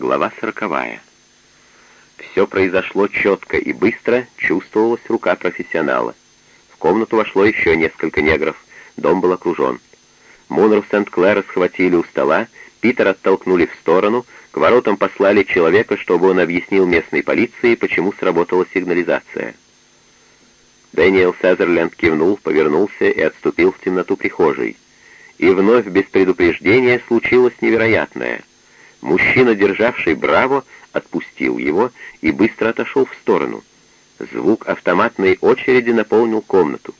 Глава сороковая. Все произошло четко и быстро, чувствовалась рука профессионала. В комнату вошло еще несколько негров. Дом был окружен. Мунру Сент-Клэра схватили у стола, Питер оттолкнули в сторону, к воротам послали человека, чтобы он объяснил местной полиции, почему сработала сигнализация. Дэниел Сазерленд кивнул, повернулся и отступил в темноту прихожей. И вновь без предупреждения случилось невероятное. Мужчина, державший Браво, отпустил его и быстро отошел в сторону. Звук автоматной очереди наполнил комнату.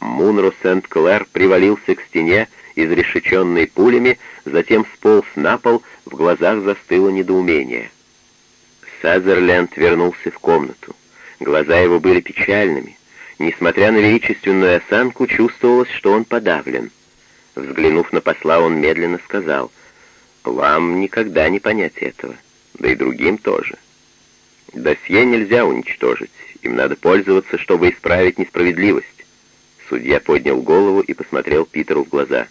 Мунро Сент-Клэр привалился к стене, изрешеченной пулями, затем сполз на пол, в глазах застыло недоумение. Сазерленд вернулся в комнату. Глаза его были печальными. Несмотря на величественную осанку, чувствовалось, что он подавлен. Взглянув на посла, он медленно сказал, «Вам никогда не понять этого, да и другим тоже. Досье нельзя уничтожить, им надо пользоваться, чтобы исправить несправедливость». Судья поднял голову и посмотрел Питеру в глаза.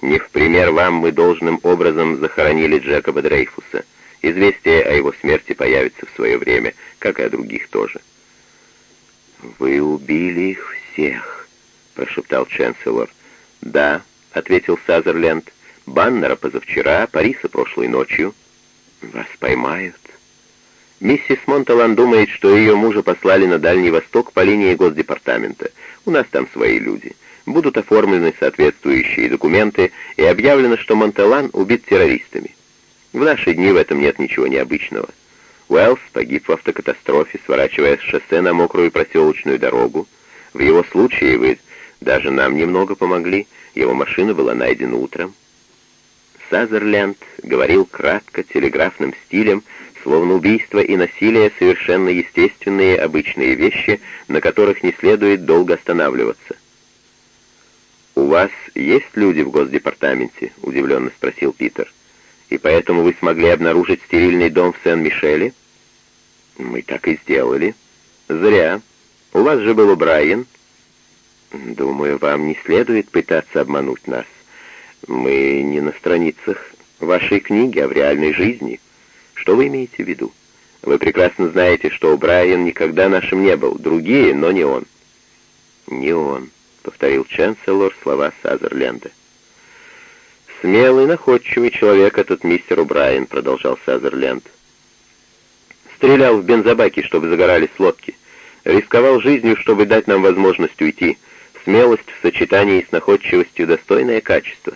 «Не в пример вам мы должным образом захоронили Джекоба Дрейфуса. Известие о его смерти появится в свое время, как и о других тоже». «Вы убили их всех», — прошептал Ченселор. «Да», — ответил Сазерленд. «Баннера позавчера, Париса прошлой ночью». «Вас поймают». Миссис Монталан думает, что ее мужа послали на Дальний Восток по линии Госдепартамента. У нас там свои люди. Будут оформлены соответствующие документы и объявлено, что Монталан убит террористами. В наши дни в этом нет ничего необычного. Уэллс погиб в автокатастрофе, сворачивая с шоссе на мокрую проселочную дорогу. В его случае вы даже нам немного помогли, его машина была найдена утром. Сазерленд говорил кратко, телеграфным стилем, словно убийство и насилие — совершенно естественные, обычные вещи, на которых не следует долго останавливаться. «У вас есть люди в Госдепартаменте?» — удивленно спросил Питер. «И поэтому вы смогли обнаружить стерильный дом в Сен-Мишеле?» «Мы так и сделали». «Зря. У вас же был Брайан». «Думаю, вам не следует пытаться обмануть нас. Мы не на страницах вашей книги, а в реальной жизни. Что вы имеете в виду? Вы прекрасно знаете, что Брайан никогда нашим не был. Другие, но не он». «Не он», — повторил Ченселор слова Сазерленда. «Смелый, находчивый человек этот мистер О'Брайен», — продолжал Сазерленд. «Стрелял в бензобаки, чтобы загорались лодки. Рисковал жизнью, чтобы дать нам возможность уйти. Смелость в сочетании с находчивостью — достойное качество».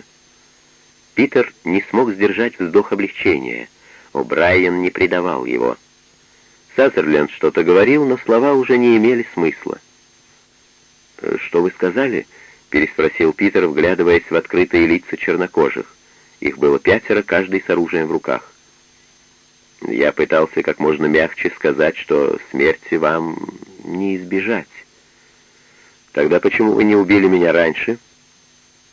Питер не смог сдержать вздох облегчения. О'Брайен не предавал его. Сазерленд что-то говорил, но слова уже не имели смысла. «Что вы сказали?» — переспросил Питер, вглядываясь в открытые лица чернокожих. Их было пятеро, каждый с оружием в руках. Я пытался как можно мягче сказать, что смерти вам не избежать. Тогда почему вы не убили меня раньше?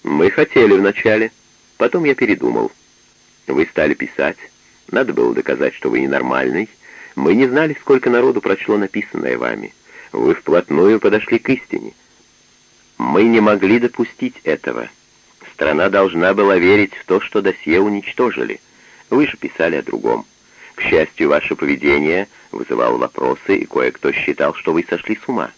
Мы хотели вначале, потом я передумал. Вы стали писать. Надо было доказать, что вы ненормальный. Мы не знали, сколько народу прочло написанное вами. Вы вплотную подошли к истине. Мы не могли допустить этого. Страна должна была верить в то, что досье уничтожили. Вы же писали о другом. К счастью, ваше поведение вызывало вопросы, и кое-кто считал, что вы сошли с ума.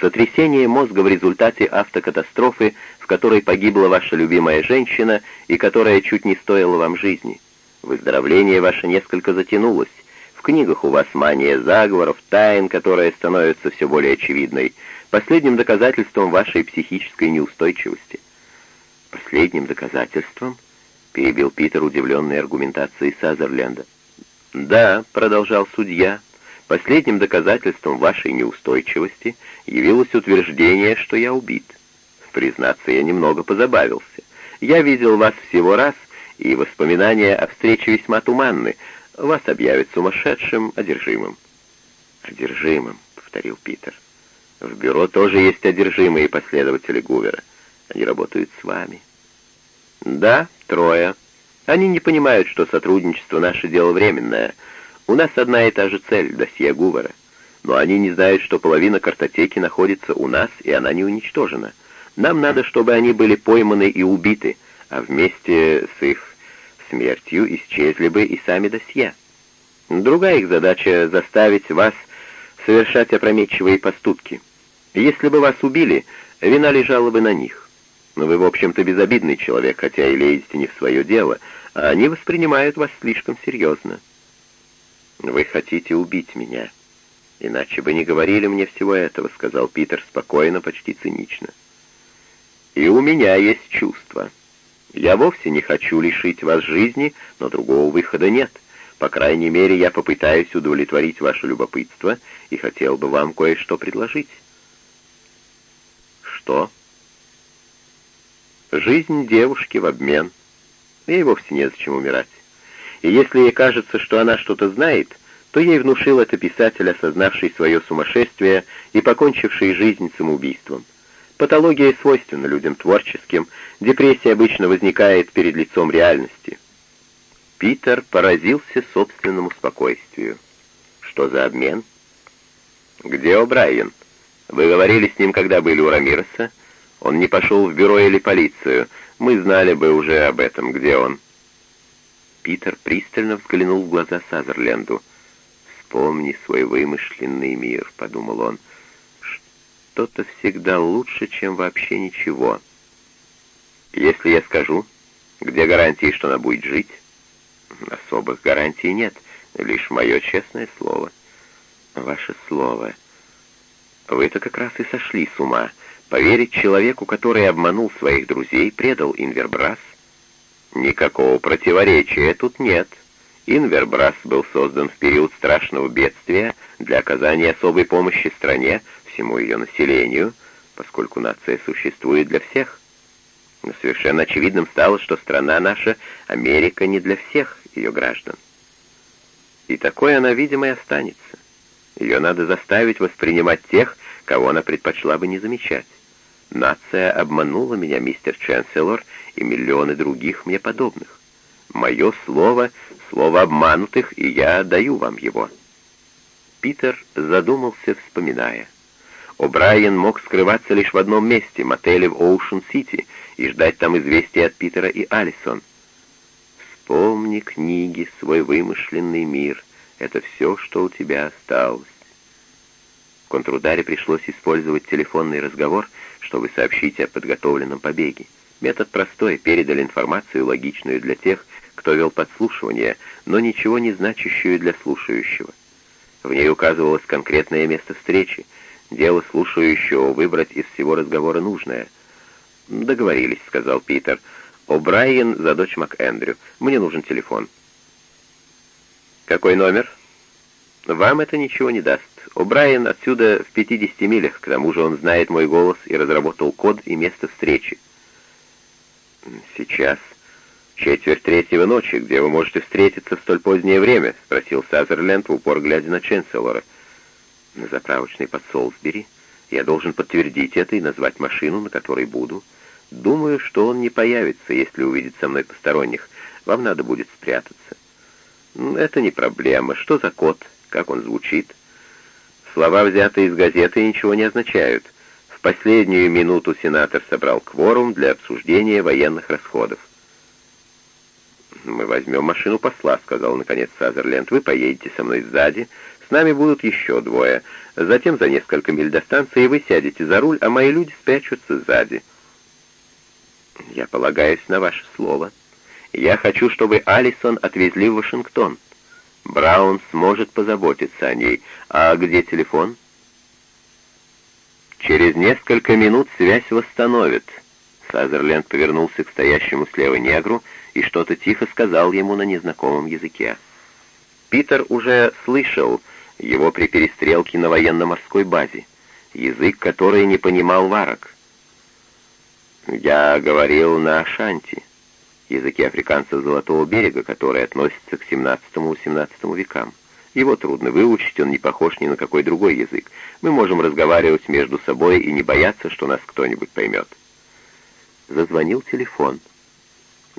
Сотрясение мозга в результате автокатастрофы, которой погибла ваша любимая женщина и которая чуть не стоила вам жизни. Выздоровление ваше несколько затянулось. В книгах у вас мания заговоров, тайн, которая становится все более очевидной последним доказательством вашей психической неустойчивости. Последним доказательством? Перебил Питер, удивленной аргументацией Сазерленда. Да, продолжал судья, последним доказательством вашей неустойчивости явилось утверждение, что я убит. Признаться, я немного позабавился. Я видел вас всего раз, и воспоминания о встрече весьма туманны. Вас объявят сумасшедшим, одержимым. «Одержимым», — повторил Питер. В бюро тоже есть одержимые последователи Гувера. Они работают с вами. Да, трое. Они не понимают, что сотрудничество — наше дело временное. У нас одна и та же цель — досье Гувера. Но они не знают, что половина картотеки находится у нас, и она не уничтожена. Нам надо, чтобы они были пойманы и убиты, а вместе с их смертью исчезли бы и сами досье. Другая их задача — заставить вас совершать опрометчивые поступки. Если бы вас убили, вина лежала бы на них. Но вы, в общем-то, безобидный человек, хотя и лезете не в свое дело, а они воспринимают вас слишком серьезно. Вы хотите убить меня. Иначе бы не говорили мне всего этого, сказал Питер спокойно, почти цинично. И у меня есть чувства. Я вовсе не хочу лишить вас жизни, но другого выхода нет. По крайней мере, я попытаюсь удовлетворить ваше любопытство и хотел бы вам кое-что предложить. Что? Жизнь девушки в обмен. Ей вовсе незачем умирать. И если ей кажется, что она что-то знает, то ей внушил это писатель, осознавший свое сумасшествие и покончивший жизнь самоубийством. Патология свойственна людям творческим, депрессия обычно возникает перед лицом реальности. Питер поразился собственному спокойствию. Что за обмен? Где О'Брайен? Вы говорили с ним, когда были у Рамироса? Он не пошел в бюро или полицию. Мы знали бы уже об этом. Где он?» Питер пристально взглянул в глаза Сазерленду. «Вспомни свой вымышленный мир», — подумал он. «Что-то всегда лучше, чем вообще ничего. Если я скажу, где гарантии, что она будет жить?» «Особых гарантий нет, лишь мое честное слово». «Ваше слово. Вы-то как раз и сошли с ума». Поверить человеку, который обманул своих друзей, предал Инвербрас? Никакого противоречия тут нет. Инвербрас был создан в период страшного бедствия для оказания особой помощи стране, всему ее населению, поскольку нация существует для всех. Но совершенно очевидным стало, что страна наша, Америка, не для всех ее граждан. И такой она, видимо, и останется. Ее надо заставить воспринимать тех, кого она предпочла бы не замечать. Нация обманула меня, мистер Чанселор, и миллионы других мне подобных. Мое слово — слово обманутых, и я даю вам его». Питер задумался, вспоминая. О'Брайен мог скрываться лишь в одном месте, мотеле в Оушен-Сити, и ждать там известия от Питера и Алисон. «Вспомни книги, свой вымышленный мир. Это все, что у тебя осталось». Контрударе пришлось использовать телефонный разговор — чтобы сообщить о подготовленном побеге. Метод простой, передали информацию, логичную для тех, кто вел подслушивание, но ничего не значащую для слушающего. В ней указывалось конкретное место встречи, дело слушающего выбрать из всего разговора нужное. «Договорились», — сказал Питер. «О'Брайен за дочь МакЭндрю. Мне нужен телефон». «Какой номер?» «Вам это ничего не даст. О'Брайен отсюда в 50 милях, к тому же он знает мой голос и разработал код и место встречи. «Сейчас четверть третьего ночи, где вы можете встретиться в столь позднее время?» — спросил Сазерленд в упор, глядя на Ченселора. «На заправочной под Солсбери. Я должен подтвердить это и назвать машину, на которой буду. Думаю, что он не появится, если увидит со мной посторонних. Вам надо будет спрятаться». «Это не проблема. Что за код? Как он звучит?» Слова, взятые из газеты, ничего не означают. В последнюю минуту сенатор собрал кворум для обсуждения военных расходов. «Мы возьмем машину посла», — сказал наконец Сазерленд. «Вы поедете со мной сзади, с нами будут еще двое. Затем за несколько миль до станции вы сядете за руль, а мои люди спрячутся сзади». «Я полагаюсь на ваше слово. Я хочу, чтобы Алисон отвезли в Вашингтон». Браун сможет позаботиться о ней. А где телефон? Через несколько минут связь восстановит. Сазерленд повернулся к стоящему слева негру и что-то тихо сказал ему на незнакомом языке. Питер уже слышал его при перестрелке на военно-морской базе, язык, который не понимал варок. «Я говорил на Ашанти», языке африканцев Золотого берега, который относится к 17-18 векам. Его трудно выучить, он не похож ни на какой другой язык. Мы можем разговаривать между собой и не бояться, что нас кто-нибудь поймет. Зазвонил телефон.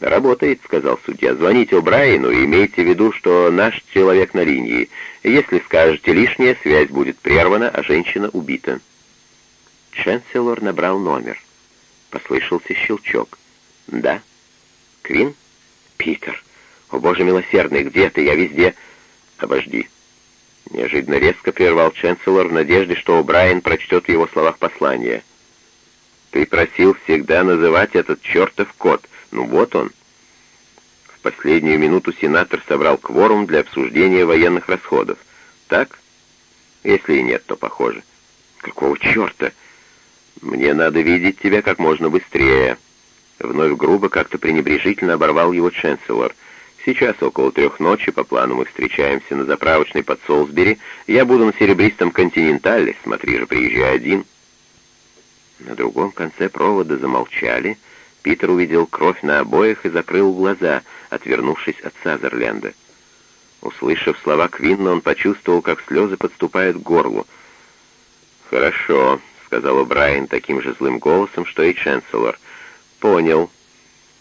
«Работает», — сказал судья. «Звоните О'Брайену и имейте в виду, что наш человек на линии. Если скажете лишнее, связь будет прервана, а женщина убита». Ченселор набрал номер. Послышался щелчок. «Да». Квин? Питер. «О, Боже милосердный, где ты? Я везде...» «Обожди». Неожиданно резко прервал Ченселор в надежде, что О'Брайен прочтет в его словах послание. «Ты просил всегда называть этот чертов код. Ну вот он». В последнюю минуту сенатор собрал кворум для обсуждения военных расходов. «Так? Если и нет, то похоже». «Какого черта?» «Мне надо видеть тебя как можно быстрее». Вновь грубо, как-то пренебрежительно оборвал его Ченселор. «Сейчас около трех ночи, по плану мы встречаемся на заправочной под Солсбери. Я буду на серебристом континентале, смотри же, приезжай один». На другом конце провода замолчали. Питер увидел кровь на обоях и закрыл глаза, отвернувшись от Сазерленда. Услышав слова Квинна, он почувствовал, как слезы подступают к горлу. «Хорошо», — сказал Брайан таким же злым голосом, что и Ченселор. «Понял.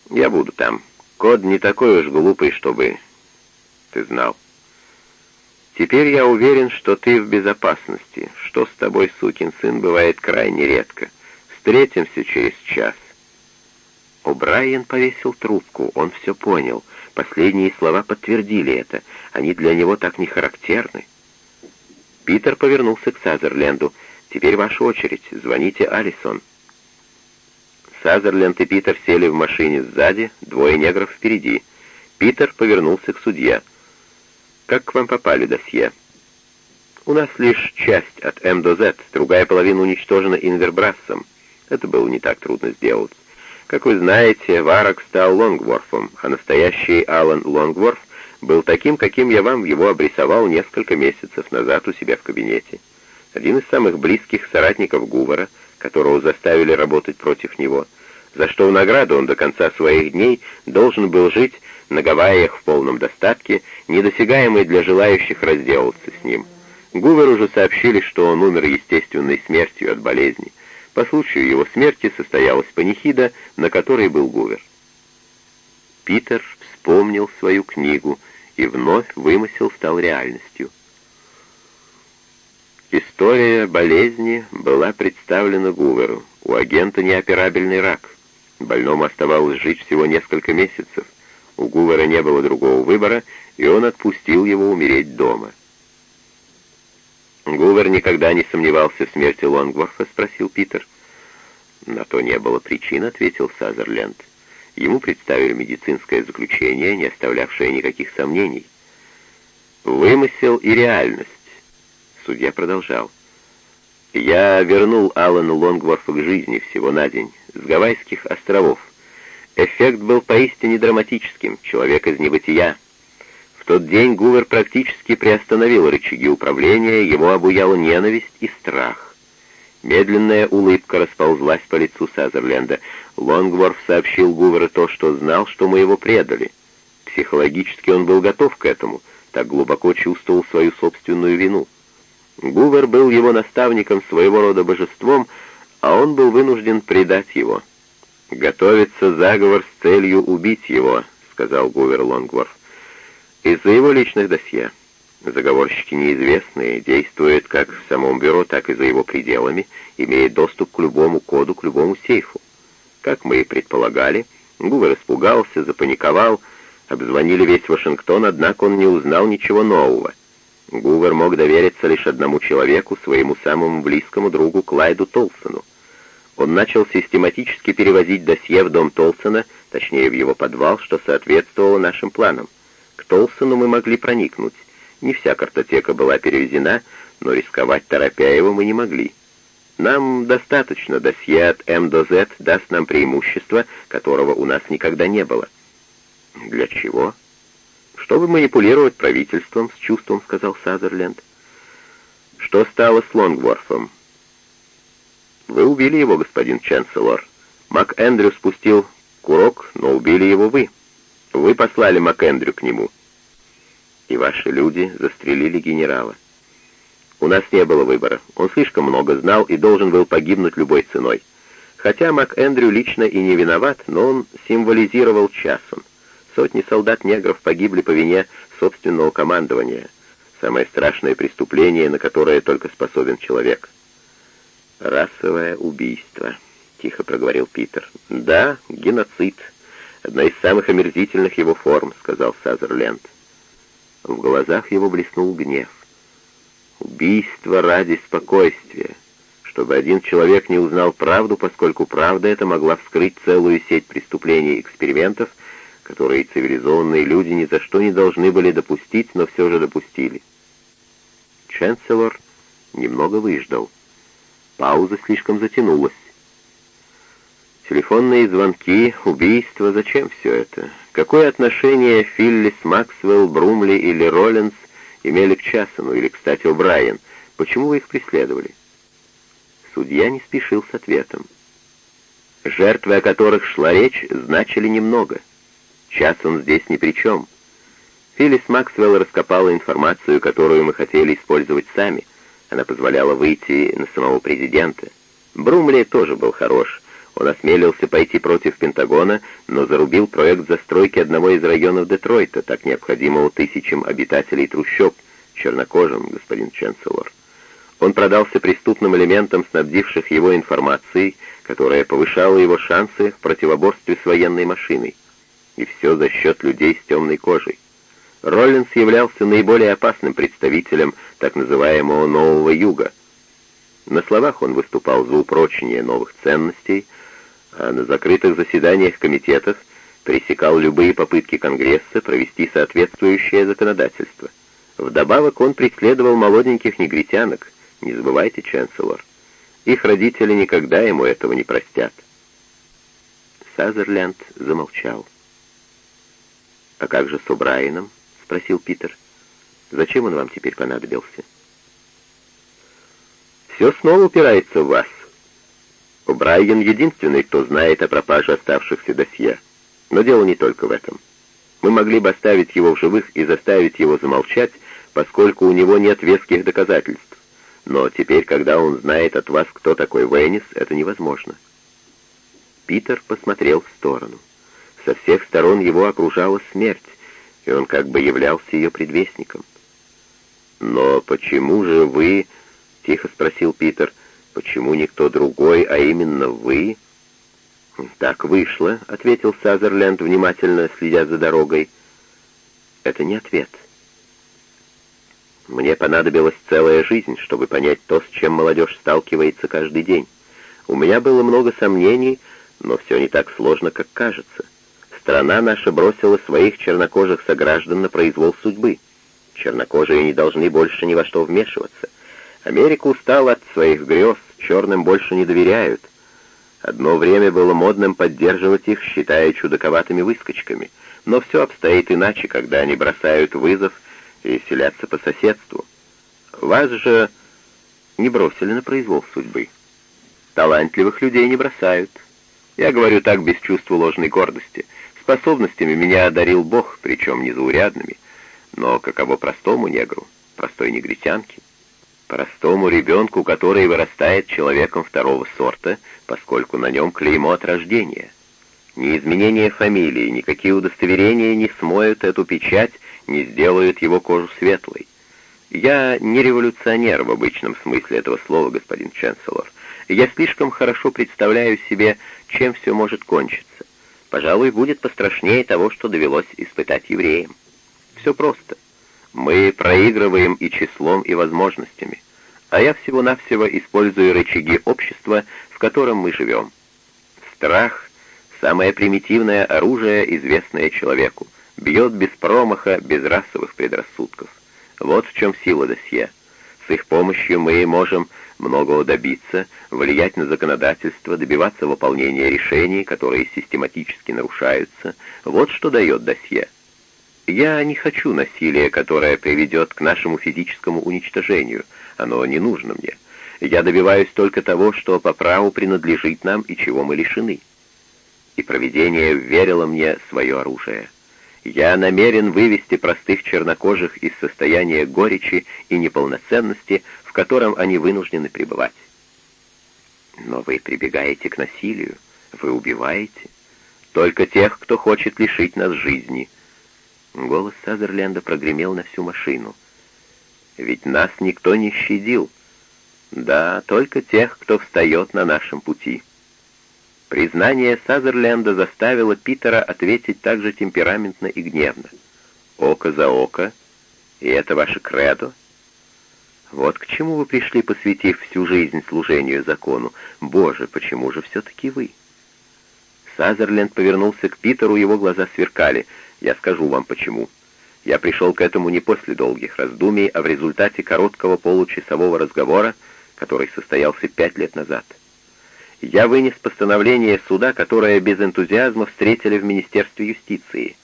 Я буду там. Код не такой уж глупый, чтобы ты знал. Теперь я уверен, что ты в безопасности, что с тобой, сукин сын, бывает крайне редко. Встретимся через час». О'Брайен повесил трубку, он все понял. Последние слова подтвердили это. Они для него так не характерны. Питер повернулся к Сазерленду. «Теперь ваша очередь. Звоните Алисон». Сазерленд и Питер сели в машине сзади, двое негров впереди. Питер повернулся к судье. «Как к вам попали досье?» «У нас лишь часть от М до З, другая половина уничтожена Инвербрассом. Это было не так трудно сделать. Как вы знаете, Варок стал Лонгворфом, а настоящий Алан Лонгворф был таким, каким я вам его обрисовал несколько месяцев назад у себя в кабинете. Один из самых близких соратников Гувара — которого заставили работать против него, за что в награду он до конца своих дней должен был жить на Гавайях в полном достатке, недосягаемый для желающих разделаться с ним. Гувер уже сообщили, что он умер естественной смертью от болезни. По случаю его смерти состоялась панихида, на которой был Гувер. Питер вспомнил свою книгу, и вновь вымысел стал реальностью. История болезни была представлена Гуверу. У агента неоперабельный рак. Больному оставалось жить всего несколько месяцев. У Гувера не было другого выбора, и он отпустил его умереть дома. «Гувер никогда не сомневался в смерти Лонгворфа?» — спросил Питер. «На то не было причин», — ответил Сазерленд. Ему представили медицинское заключение, не оставлявшее никаких сомнений. «Вымысел и реальность. Судья продолжал. «Я вернул Алана Лонгворфа к жизни всего на день, с Гавайских островов. Эффект был поистине драматическим, человек из небытия. Тот день Гувер практически приостановил рычаги управления, его обуяла ненависть и страх. Медленная улыбка расползлась по лицу Сазерленда. Лонгворф сообщил Гуверу то, что знал, что мы его предали. Психологически он был готов к этому, так глубоко чувствовал свою собственную вину. Гувер был его наставником, своего рода божеством, а он был вынужден предать его. «Готовится заговор с целью убить его», — сказал Гувер Лонгворф. «Из-за его личных досье. Заговорщики неизвестные, действуют как в самом бюро, так и за его пределами, имея доступ к любому коду, к любому сейфу. Как мы и предполагали, Гувер испугался, запаниковал, обзвонили весь Вашингтон, однако он не узнал ничего нового. Гувер мог довериться лишь одному человеку, своему самому близкому другу Клайду Толсону. Он начал систематически перевозить досье в дом Толсона, точнее в его подвал, что соответствовало нашим планам. К Толсону мы могли проникнуть. Не вся картотека была перевезена, но рисковать торопя его мы не могли. Нам достаточно, досье от М до З даст нам преимущество, которого у нас никогда не было. Для чего? «Чтобы манипулировать правительством», — с чувством сказал Сазерленд. «Что стало с Лонгворфом?» «Вы убили его, господин Ченселор. Мак Эндрю спустил курок, но убили его вы. Вы послали Мак Эндрю к нему. И ваши люди застрелили генерала. У нас не было выбора. Он слишком много знал и должен был погибнуть любой ценой. Хотя Мак Эндрю лично и не виноват, но он символизировал часом. Сотни солдат-негров погибли по вине собственного командования. Самое страшное преступление, на которое только способен человек. «Расовое убийство», — тихо проговорил Питер. «Да, геноцид. Одна из самых омерзительных его форм», — сказал Сазерленд. В глазах его блеснул гнев. «Убийство ради спокойствия, чтобы один человек не узнал правду, поскольку правда эта могла вскрыть целую сеть преступлений и экспериментов, которые цивилизованные люди ни за что не должны были допустить, но все же допустили. Ченселор немного выждал. Пауза слишком затянулась. Телефонные звонки, убийства, зачем все это? Какое отношение Филлис, Максвелл, Брумли или Роллинс имели к Часону или, кстати, О'Брайен? Почему вы их преследовали? Судья не спешил с ответом. Жертвы, о которых шла речь, значили немного. Час он здесь ни при чем. Филлис Максвелл раскопала информацию, которую мы хотели использовать сами. Она позволяла выйти на самого президента. Брумли тоже был хорош. Он осмелился пойти против Пентагона, но зарубил проект застройки одного из районов Детройта, так необходимого тысячам обитателей трущоб, чернокожим, господин Ченселор. Он продался преступным элементам, снабдивших его информацией, которая повышала его шансы в противоборстве с военной машиной. И все за счет людей с темной кожей. Роллинс являлся наиболее опасным представителем так называемого «нового юга». На словах он выступал за упрочение новых ценностей, а на закрытых заседаниях комитетов пресекал любые попытки Конгресса провести соответствующее законодательство. Вдобавок он преследовал молоденьких негритянок, не забывайте, Ченселор. Их родители никогда ему этого не простят. Сазерленд замолчал. «А как же с О'Брайеном?» — спросил Питер. «Зачем он вам теперь понадобился?» «Все снова упирается в вас. О'Брайен единственный, кто знает о пропаже оставшихся досье. Но дело не только в этом. Мы могли бы оставить его в живых и заставить его замолчать, поскольку у него нет веских доказательств. Но теперь, когда он знает от вас, кто такой Веннис, это невозможно. Питер посмотрел в сторону. Со всех сторон его окружала смерть, и он как бы являлся ее предвестником. «Но почему же вы...» — тихо спросил Питер. «Почему никто другой, а именно вы?» «Так вышло», — ответил Сазерленд, внимательно следя за дорогой. «Это не ответ». Мне понадобилась целая жизнь, чтобы понять то, с чем молодежь сталкивается каждый день. У меня было много сомнений, но все не так сложно, как кажется. Страна наша бросила своих чернокожих сограждан на произвол судьбы. Чернокожие не должны больше ни во что вмешиваться. Америка устала от своих грез, черным больше не доверяют. Одно время было модным поддерживать их, считая чудаковатыми выскочками, но все обстоит иначе, когда они бросают вызов и селятся по соседству. Вас же не бросили на произвол судьбы. Талантливых людей не бросают. Я говорю так без чувства ложной гордости. Способностями меня одарил Бог, причем незаурядными. Но каково простому негру, простой негритянке? Простому ребенку, который вырастает человеком второго сорта, поскольку на нем клеймо от рождения. Ни изменение фамилии, никакие удостоверения не смоют эту печать, не сделают его кожу светлой. Я не революционер в обычном смысле этого слова, господин Ченселор. Я слишком хорошо представляю себе, чем все может кончиться. Пожалуй, будет пострашнее того, что довелось испытать евреям. Все просто. Мы проигрываем и числом, и возможностями. А я всего-навсего использую рычаги общества, в котором мы живем. Страх — самое примитивное оружие, известное человеку бьет без промаха, без расовых предрассудков. Вот в чем сила досье. С их помощью мы можем многого добиться, влиять на законодательство, добиваться выполнения решений, которые систематически нарушаются. Вот что дает досье. Я не хочу насилия, которое приведет к нашему физическому уничтожению. Оно не нужно мне. Я добиваюсь только того, что по праву принадлежит нам и чего мы лишены. И провидение верило мне свое оружие. Я намерен вывести простых чернокожих из состояния горечи и неполноценности, в котором они вынуждены пребывать. Но вы прибегаете к насилию, вы убиваете. Только тех, кто хочет лишить нас жизни. Голос Сазерленда прогремел на всю машину. Ведь нас никто не щадил. Да, только тех, кто встает на нашем пути. Признание Сазерленда заставило Питера ответить так же темпераментно и гневно. «Око за око? И это ваше кредо?» «Вот к чему вы пришли, посвятив всю жизнь служению закону. Боже, почему же все-таки вы?» Сазерленд повернулся к Питеру, его глаза сверкали. «Я скажу вам, почему. Я пришел к этому не после долгих раздумий, а в результате короткого получасового разговора, который состоялся пять лет назад я вынес постановление суда, которое без энтузиазма встретили в Министерстве юстиции.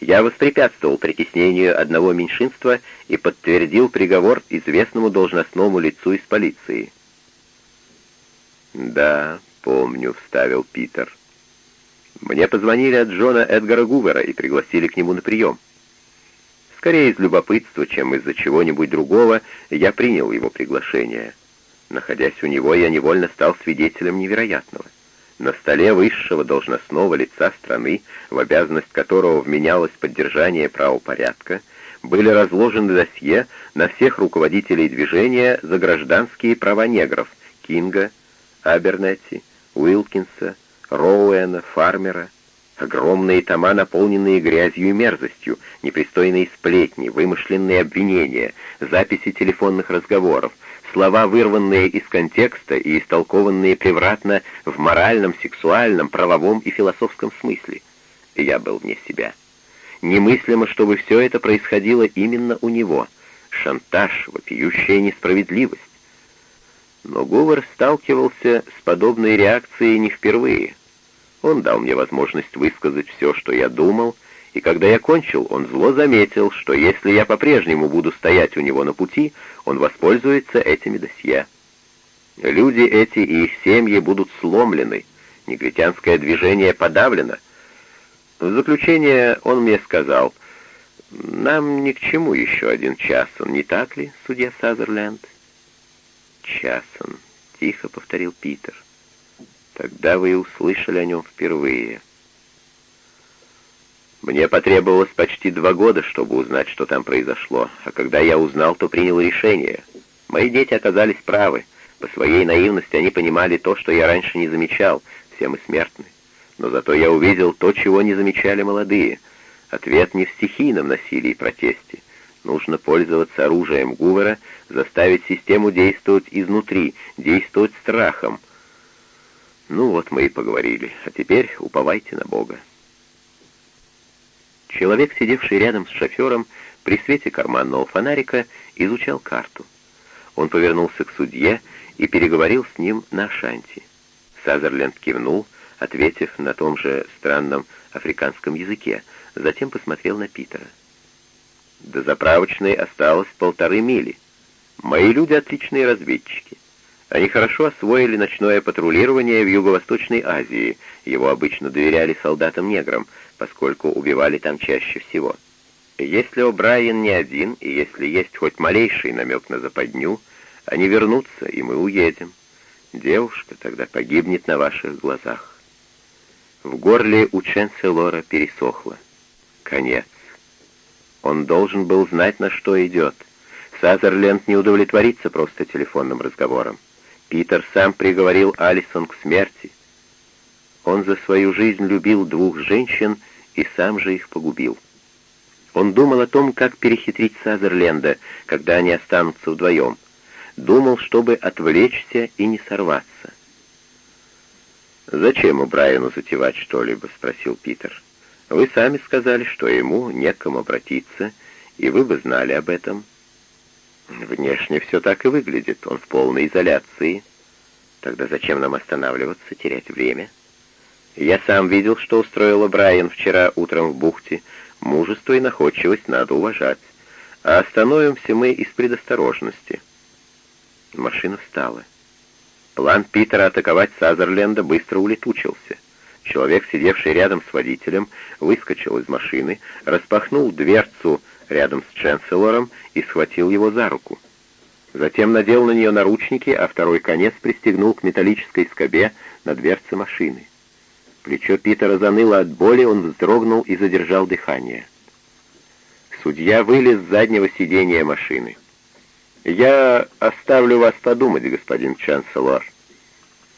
Я воспрепятствовал притеснению одного меньшинства и подтвердил приговор известному должностному лицу из полиции. «Да, помню», — вставил Питер. «Мне позвонили от Джона Эдгара Гувера и пригласили к нему на прием. Скорее из любопытства, чем из-за чего-нибудь другого, я принял его приглашение». Находясь у него, я невольно стал свидетелем невероятного. На столе высшего должностного лица страны, в обязанность которого вменялось поддержание правопорядка, были разложены досье на всех руководителей движения за гражданские права негров Кинга, Абернетти, Уилкинса, Роуэна, Фармера, огромные тома, наполненные грязью и мерзостью, непристойные сплетни, вымышленные обвинения, записи телефонных разговоров, слова, вырванные из контекста и истолкованные превратно в моральном, сексуальном, правовом и философском смысле. Я был вне себя. Немыслимо, чтобы все это происходило именно у него. Шантаж, вопиющая несправедливость. Но Гувер сталкивался с подобной реакцией не впервые. Он дал мне возможность высказать все, что я думал, и когда я кончил, он зло заметил, что если я по-прежнему буду стоять у него на пути, он воспользуется этими досье. Люди эти и их семьи будут сломлены, негритянское движение подавлено. В заключение он мне сказал, «Нам ни к чему еще один Часон, не так ли, судья Сазерленд?» «Часон», — тихо повторил Питер. «Тогда вы и услышали о нем впервые». Мне потребовалось почти два года, чтобы узнать, что там произошло, а когда я узнал, то принял решение. Мои дети оказались правы. По своей наивности они понимали то, что я раньше не замечал, все мы смертны. Но зато я увидел то, чего не замечали молодые. Ответ не в стихийном насилии и протесте. Нужно пользоваться оружием Гувера, заставить систему действовать изнутри, действовать страхом. Ну вот мы и поговорили, а теперь уповайте на Бога. Человек, сидевший рядом с шофером, при свете карманного фонарика изучал карту. Он повернулся к судье и переговорил с ним на шанти. Сазерленд кивнул, ответив на том же странном африканском языке, затем посмотрел на Питера. До заправочной осталось полторы мили. Мои люди отличные разведчики. Они хорошо освоили ночное патрулирование в Юго-Восточной Азии, его обычно доверяли солдатам-неграм, поскольку убивали там чаще всего. Если О'Брайен не один, и если есть хоть малейший намек на западню, они вернутся, и мы уедем. Девушка тогда погибнет на ваших глазах. В горле у Ченселора пересохло. Конец. Он должен был знать, на что идет. Сазерленд не удовлетворится просто телефонным разговором. Питер сам приговорил Алисон к смерти. Он за свою жизнь любил двух женщин и сам же их погубил. Он думал о том, как перехитрить Сазерленда, когда они останутся вдвоем. Думал, чтобы отвлечься и не сорваться. «Зачем у Брайану затевать что-либо?» — спросил Питер. «Вы сами сказали, что ему некому обратиться, и вы бы знали об этом». «Внешне все так и выглядит. Он в полной изоляции. Тогда зачем нам останавливаться, терять время?» Я сам видел, что устроила Брайан вчера утром в бухте. Мужество и находчивость надо уважать. А остановимся мы из предосторожности. Машина встала. План Питера атаковать Сазерленда быстро улетучился. Человек, сидевший рядом с водителем, выскочил из машины, распахнул дверцу рядом с Ченселором и схватил его за руку. Затем надел на нее наручники, а второй конец пристегнул к металлической скобе на дверце машины. Плечо Питера заныло от боли, он вздрогнул и задержал дыхание. Судья вылез с заднего сиденья машины. «Я оставлю вас подумать, господин Чанселор».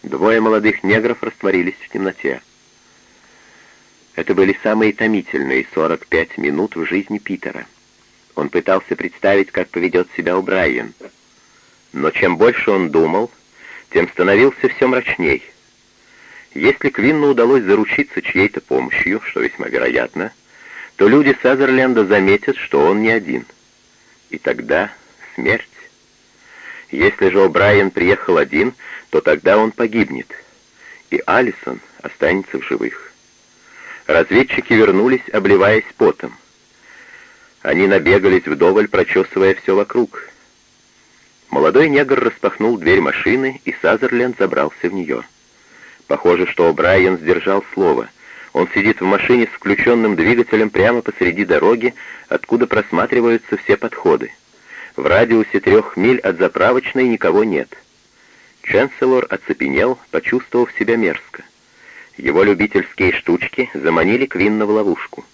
Двое молодых негров растворились в темноте. Это были самые томительные 45 минут в жизни Питера. Он пытался представить, как поведет себя О'Брайен. Но чем больше он думал, тем становился все мрачней. Если Квинну удалось заручиться чьей-то помощью, что весьма вероятно, то люди Сазерленда заметят, что он не один. И тогда смерть. Если же О'Брайен приехал один, то тогда он погибнет, и Алисон останется в живых. Разведчики вернулись, обливаясь потом. Они набегались вдоволь, прочесывая все вокруг. Молодой негр распахнул дверь машины, и Сазерленд забрался в нее. Похоже, что Брайан сдержал слово. Он сидит в машине с включенным двигателем прямо посреди дороги, откуда просматриваются все подходы. В радиусе трех миль от заправочной никого нет. Ченселор оцепенел, почувствовав себя мерзко. Его любительские штучки заманили Квинна в ловушку.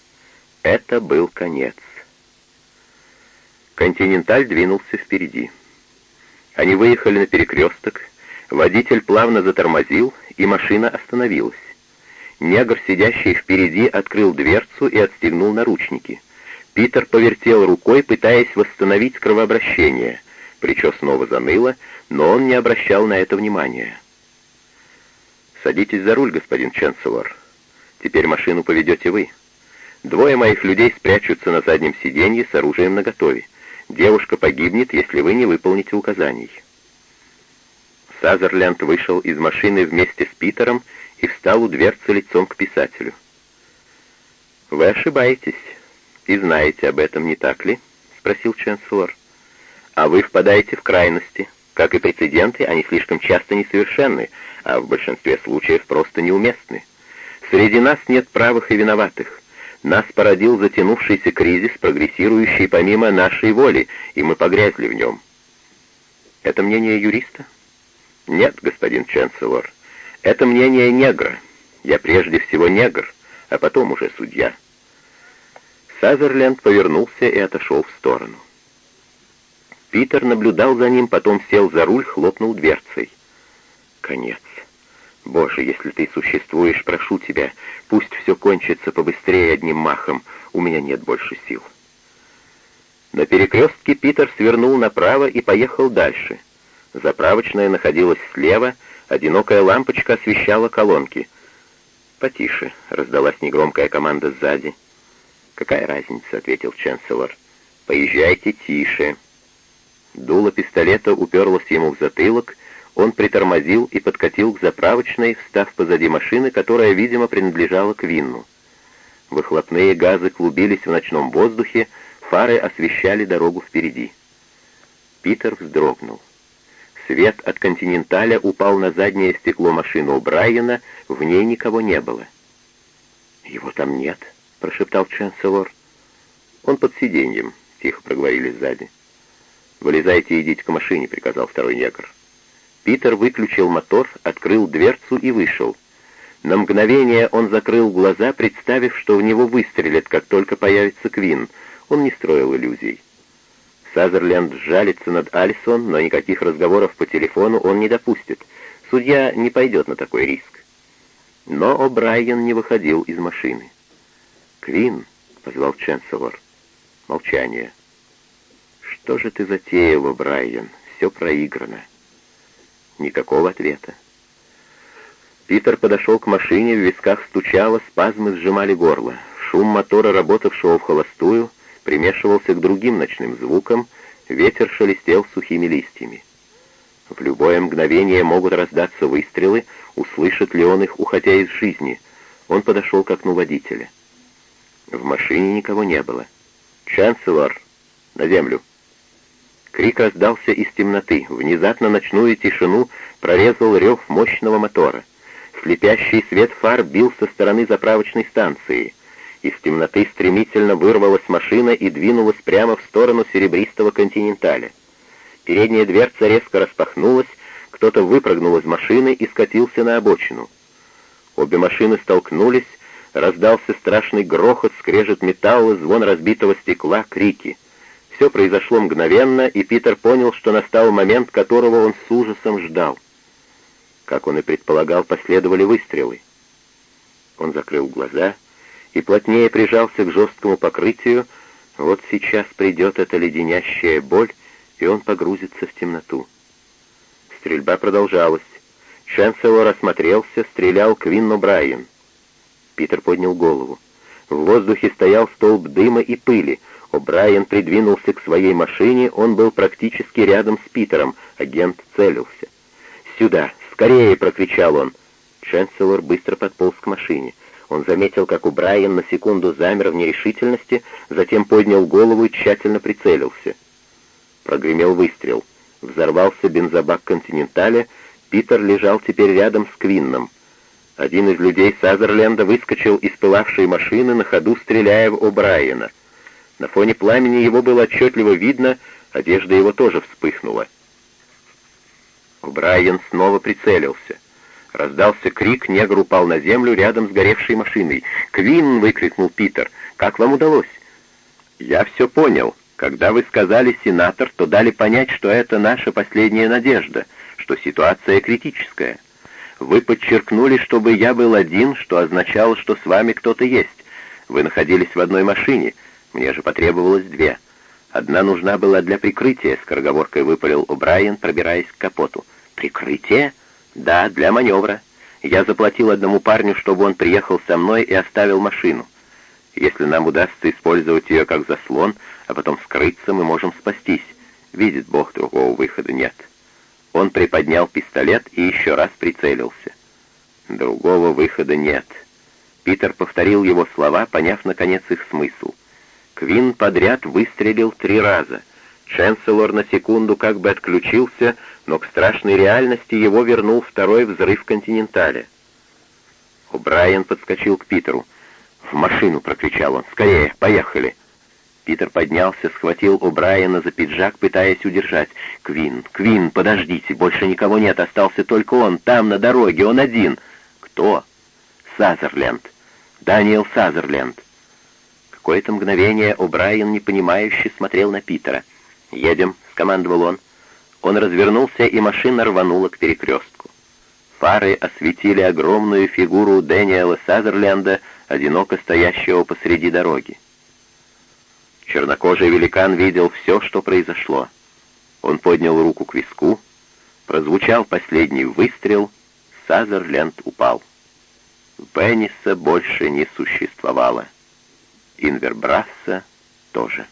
Это был конец. Континенталь двинулся впереди. Они выехали на перекресток, водитель плавно затормозил, и машина остановилась. Негр, сидящий впереди, открыл дверцу и отстегнул наручники. Питер повертел рукой, пытаясь восстановить кровообращение. Плечо снова заныло, но он не обращал на это внимания. «Садитесь за руль, господин Ченселор. Теперь машину поведете вы. Двое моих людей спрячутся на заднем сиденье с оружием наготове. Девушка погибнет, если вы не выполните указаний». Сазерленд вышел из машины вместе с Питером и встал у дверцы лицом к писателю. «Вы ошибаетесь и знаете об этом, не так ли?» — спросил Ченселор. «А вы впадаете в крайности. Как и прецеденты, они слишком часто несовершенны, а в большинстве случаев просто неуместны. Среди нас нет правых и виноватых. Нас породил затянувшийся кризис, прогрессирующий помимо нашей воли, и мы погрязли в нем. Это мнение юриста? Нет, господин Ченселор. Это мнение негра. Я прежде всего негр, а потом уже судья. Сазерленд повернулся и отошел в сторону. Питер наблюдал за ним, потом сел за руль, хлопнул дверцей. Конец. Боже, если ты существуешь, прошу тебя, пусть все кончится побыстрее одним махом, у меня нет больше сил. На перекрестке Питер свернул направо и поехал дальше. Заправочная находилась слева, одинокая лампочка освещала колонки. «Потише», — раздалась негромкая команда сзади. «Какая разница?» — ответил Ченселор. «Поезжайте тише». Дуло пистолета уперлось ему в затылок, он притормозил и подкатил к заправочной, встав позади машины, которая, видимо, принадлежала Квинну. Выхлопные газы клубились в ночном воздухе, фары освещали дорогу впереди. Питер вздрогнул. Свет от «Континенталя» упал на заднее стекло машины у Брайана, в ней никого не было. «Его там нет», — прошептал Ченселор. «Он под сиденьем», — тихо проговорили сзади. «Вылезайте и идите к машине», — приказал второй негр. Питер выключил мотор, открыл дверцу и вышел. На мгновение он закрыл глаза, представив, что в него выстрелят, как только появится Квин. Он не строил иллюзий. Сазерленд сжалится над Альсон, но никаких разговоров по телефону он не допустит. Судья не пойдет на такой риск. Но О'Брайен не выходил из машины. «Квин», — позвал Ченселор. Молчание. «Что же ты затеял, О'Брайен? Все проиграно». Никакого ответа. Питер подошел к машине, в висках стучало, спазмы сжимали горло. Шум мотора, работавшего в холостую, примешивался к другим ночным звукам, ветер шелестел сухими листьями. В любое мгновение могут раздаться выстрелы, услышит ли он их, уходя из жизни. Он подошел к окну водителя. В машине никого не было. «Чанселор! На землю!» Крик раздался из темноты. Внезапно ночную тишину прорезал рев мощного мотора. Слепящий свет фар бил со стороны заправочной станции. Из темноты стремительно вырвалась машина и двинулась прямо в сторону серебристого континенталя. Передняя дверца резко распахнулась, кто-то выпрыгнул из машины и скатился на обочину. Обе машины столкнулись, раздался страшный грохот, скрежет металла, звон разбитого стекла, крики — все произошло мгновенно, и Питер понял, что настал момент, которого он с ужасом ждал. Как он и предполагал, последовали выстрелы. Он закрыл глаза и плотнее прижался к жесткому покрытию. Вот сейчас придет эта леденящая боль, и он погрузится в темноту. Стрельба продолжалась. Ченселор осмотрелся, стрелял Квин О'Брайен. Питер поднял голову. В воздухе стоял столб дыма и пыли. О'Брайен придвинулся к своей машине, он был практически рядом с Питером. Агент целился. «Сюда! Скорее!» — прокричал он. Ченселор быстро подполз к машине. Он заметил, как у Брайан на секунду замер в нерешительности, затем поднял голову и тщательно прицелился. Прогремел выстрел. Взорвался бензобак «Континенталя», Питер лежал теперь рядом с Квинном. Один из людей Сазерленда выскочил из пылавшей машины, на ходу стреляя в О'Брайена. На фоне пламени его было отчетливо видно, одежда его тоже вспыхнула. О'Брайен снова прицелился. Раздался крик, негр упал на землю рядом с горевшей машиной. «Квин!» — выкрикнул Питер. «Как вам удалось?» «Я все понял. Когда вы сказали «сенатор», то дали понять, что это наша последняя надежда, что ситуация критическая. Вы подчеркнули, чтобы я был один, что означало, что с вами кто-то есть. Вы находились в одной машине, мне же потребовалось две. Одна нужна была для прикрытия, — скороговоркой выпалил О'Брайен, пробираясь к капоту. «Прикрытие?» «Да, для маневра. Я заплатил одному парню, чтобы он приехал со мной и оставил машину. Если нам удастся использовать ее как заслон, а потом скрыться, мы можем спастись. Видит Бог, другого выхода нет». Он приподнял пистолет и еще раз прицелился. «Другого выхода нет». Питер повторил его слова, поняв, наконец, их смысл. Квин подряд выстрелил три раза — Ченселор на секунду как бы отключился, но к страшной реальности его вернул второй взрыв «Континенталя». О'Брайен подскочил к Питеру. «В машину!» — прокричал он. «Скорее! Поехали!» Питер поднялся, схватил О'Брайена за пиджак, пытаясь удержать. «Квин! Квин! Подождите! Больше никого нет! Остался только он! Там, на дороге! Он один!» «Кто?» «Сазерленд! Даниэл Сазерленд!» Какое-то мгновение О'Брайен непонимающе смотрел на Питера — «Едем», — скомандовал он. Он развернулся, и машина рванула к перекрестку. Фары осветили огромную фигуру Дэниела Сазерленда, одиноко стоящего посреди дороги. Чернокожий великан видел все, что произошло. Он поднял руку к виску, прозвучал последний выстрел, Сазерленд упал. Бенниса больше не существовало. Инвербрасса тоже.